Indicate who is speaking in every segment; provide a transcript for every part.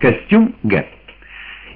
Speaker 1: Костюм Г.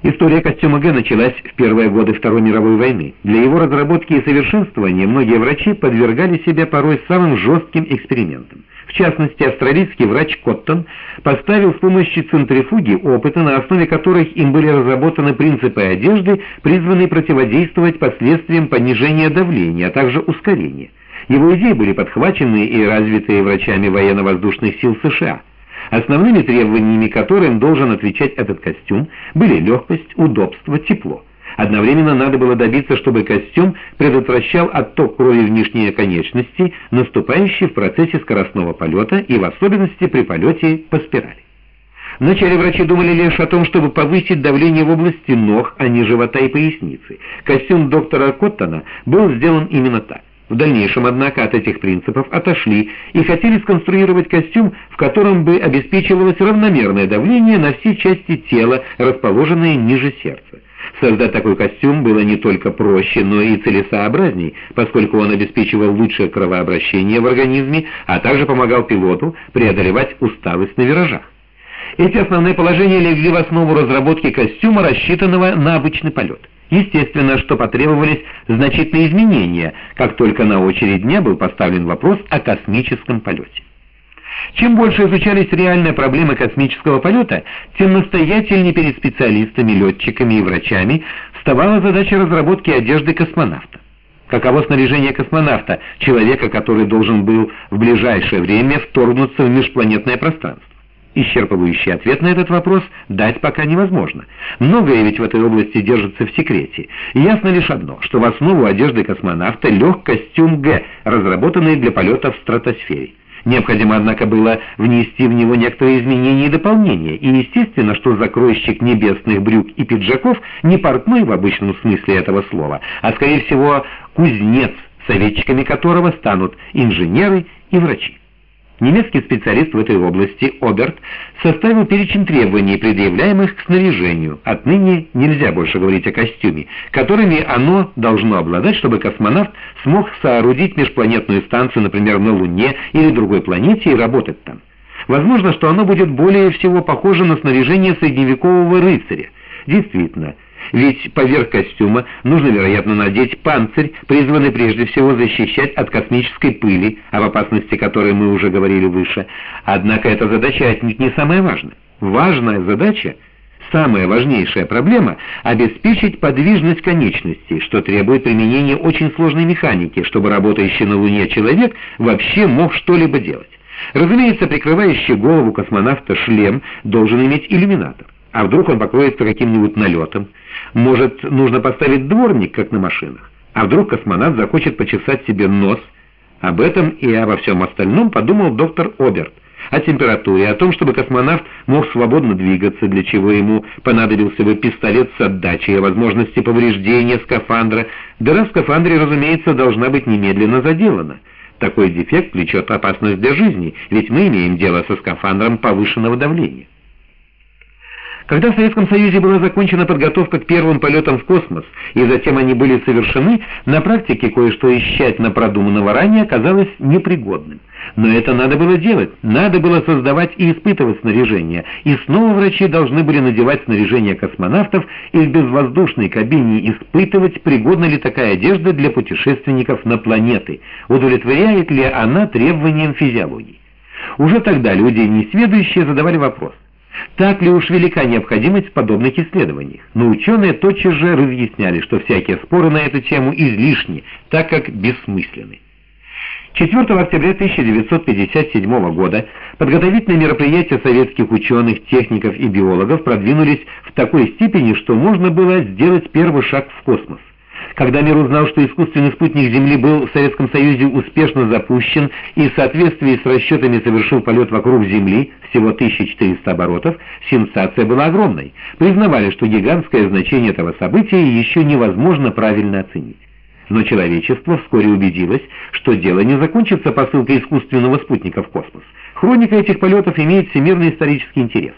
Speaker 1: История костюма Г началась в первые годы Второй мировой войны. Для его разработки и совершенствования многие врачи подвергали себя порой самым жестким экспериментам. В частности, австралийский врач Коттон поставил с помощью центрифуги опыты, на основе которых им были разработаны принципы одежды, призванные противодействовать последствиям понижения давления, а также ускорения. Его идеи были подхвачены и развиты врачами военно-воздушных сил США. Основными требованиями, которым должен отвечать этот костюм, были легкость, удобство, тепло. Одновременно надо было добиться, чтобы костюм предотвращал отток крови в нижние конечности, наступающий в процессе скоростного полета и в особенности при полете по спирали. Вначале врачи думали лишь о том, чтобы повысить давление в области ног, а не живота и поясницы. Костюм доктора Коттона был сделан именно так. В дальнейшем, однако, от этих принципов отошли и хотели сконструировать костюм, в котором бы обеспечивалось равномерное давление на все части тела, расположенные ниже сердца. Создать такой костюм было не только проще, но и целесообразней, поскольку он обеспечивал лучшее кровообращение в организме, а также помогал пилоту преодолевать усталость на виражах. Эти основные положения легли в основу разработки костюма, рассчитанного на обычный полет. Естественно, что потребовались значительные изменения, как только на очередь дня был поставлен вопрос о космическом полете. Чем больше изучались реальные проблемы космического полета, тем настоятельнее перед специалистами, летчиками и врачами вставала задача разработки одежды космонавта. Каково снаряжение космонавта, человека, который должен был в ближайшее время вторгнуться в межпланетное пространство? Исчерпывающий ответ на этот вопрос дать пока невозможно. Многое ведь в этой области держится в секрете. ясно лишь одно, что в основу одежды космонавта лег костюм Г, разработанный для полета в стратосфере. Необходимо, однако, было внести в него некоторые изменения и дополнения, и естественно, что закройщик небесных брюк и пиджаков не портной в обычном смысле этого слова, а, скорее всего, кузнец, советчиками которого станут инженеры и врачи. Немецкий специалист в этой области, Оберт, составил перечень требований, предъявляемых к снаряжению. Отныне нельзя больше говорить о костюме, которыми оно должно обладать, чтобы космонавт смог соорудить межпланетную станцию, например, на Луне или другой планете и работать там. Возможно, что оно будет более всего похоже на снаряжение средневекового рыцаря. Действительно, ведь поверх костюма нужно, вероятно, надеть панцирь, призванный прежде всего защищать от космической пыли, об опасности которой мы уже говорили выше. Однако эта задача отнюдь не самая важная. Важная задача, самая важнейшая проблема – обеспечить подвижность конечностей, что требует применения очень сложной механики, чтобы работающий на Луне человек вообще мог что-либо делать. Разумеется, прикрывающий голову космонавта шлем должен иметь иллюминатор. А вдруг он покроется каким-нибудь налетом? Может, нужно поставить дворник, как на машинах? А вдруг космонавт захочет почесать себе нос? Об этом и обо всем остальном подумал доктор Оберт. О температуре, о том, чтобы космонавт мог свободно двигаться, для чего ему понадобился бы пистолет с отдачей, о возможности повреждения скафандра. Дыра в скафандре, разумеется, должна быть немедленно заделана. Такой дефект влечет опасность для жизни, ведь мы имеем дело со скафандром повышенного давления. Когда в Советском Союзе была закончена подготовка к первым полетам в космос, и затем они были совершены, на практике кое-что из тщательно продуманного ранее оказалось непригодным. Но это надо было делать, надо было создавать и испытывать снаряжение, и снова врачи должны были надевать снаряжение космонавтов и в безвоздушной кабине испытывать, пригодна ли такая одежда для путешественников на планеты, удовлетворяет ли она требованиям физиологии. Уже тогда люди, несведущие, задавали вопрос, так ли уж велика необходимость в подобных исследованиях? Но ученые тотчас же разъясняли, что всякие споры на эту тему излишни, так как бессмысленны. 4 октября 1957 года подготовительные мероприятия советских ученых, техников и биологов продвинулись в такой степени, что можно было сделать первый шаг в космос. Когда мир узнал, что искусственный спутник Земли был в Советском Союзе успешно запущен и в соответствии с расчетами совершил полет вокруг Земли, всего 1400 оборотов, сенсация была огромной. Признавали, что гигантское значение этого события еще невозможно правильно оценить. Но человечество вскоре убедилось, что дело не закончится посылкой искусственного спутника в космос. Хроника этих полетов имеет всемирный исторический интерес.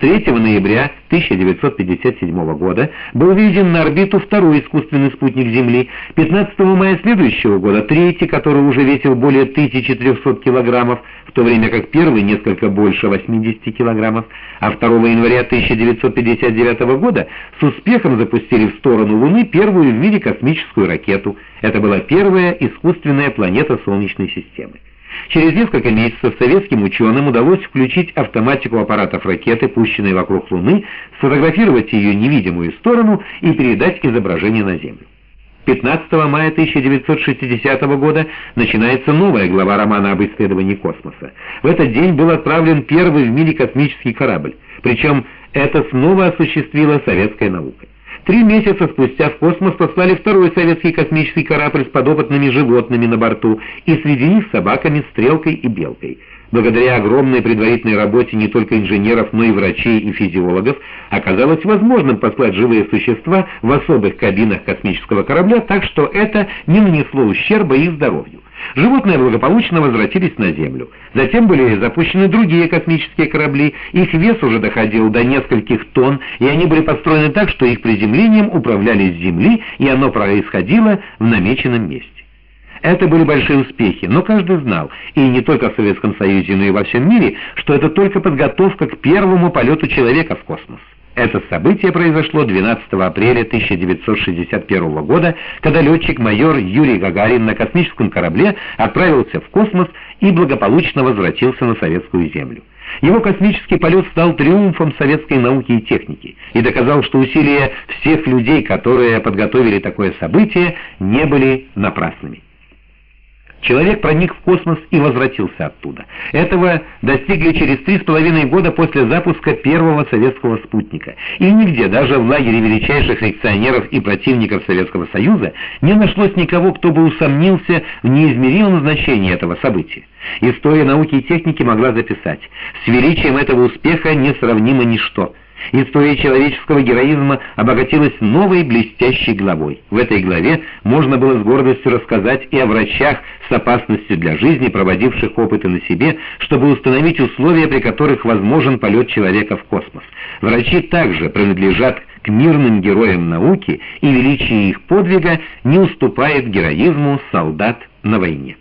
Speaker 1: 3 ноября 1957 года был выведен на орбиту второй искусственный спутник Земли, 15 мая следующего года третий, который уже весил более 1300 килограммов, в то время как первый несколько больше 80 килограммов, а 2 января 1959 года с успехом запустили в сторону Луны первую в мире космическую ракету. Это была первая искусственная планета Солнечной системы. Через несколько месяцев советским ученым удалось включить автоматику аппаратов ракеты, пущенной вокруг Луны, сфотографировать ее невидимую сторону и передать изображение на Землю. 15 мая 1960 года начинается новая глава романа об исследовании космоса. В этот день был отправлен первый в мире космический корабль, причем это снова осуществила советская наука. Три месяца спустя в космос послали второй советский космический корабль с подопытными животными на борту и среди них собаками Стрелкой и Белкой. Благодаря огромной предварительной работе не только инженеров, но и врачей и физиологов оказалось возможным послать живые существа в особых кабинах космического корабля, так что это не нанесло ущерба их здоровью. Животные благополучно возвратились на Землю. Затем были запущены другие космические корабли, их вес уже доходил до нескольких тонн, и они были построены так, что их приземлением управляли с Земли, и оно происходило в намеченном месте. Это были большие успехи, но каждый знал, и не только в Советском Союзе, но и во всем мире, что это только подготовка к первому полету человека в космос. Это событие произошло 12 апреля 1961 года, когда летчик-майор Юрий Гагарин на космическом корабле отправился в космос и благополучно возвратился на советскую землю. Его космический полет стал триумфом советской науки и техники и доказал, что усилия всех людей, которые подготовили такое событие, не были напрасными. Человек проник в космос и возвратился оттуда. Этого достигли через три с половиной года после запуска первого советского спутника. И нигде, даже в лагере величайших реакционеров и противников Советского Союза, не нашлось никого, кто бы усомнился в неизмеримом значении этого события. История науки и техники могла записать. С величием этого успеха несравнимо ничто – История человеческого героизма обогатилась новой блестящей главой. В этой главе можно было с гордостью рассказать и о врачах с опасностью для жизни, проводивших опыты на себе, чтобы установить условия, при которых возможен полет человека в космос. Врачи также принадлежат к мирным героям науки, и величие их подвига не уступает героизму солдат на войне.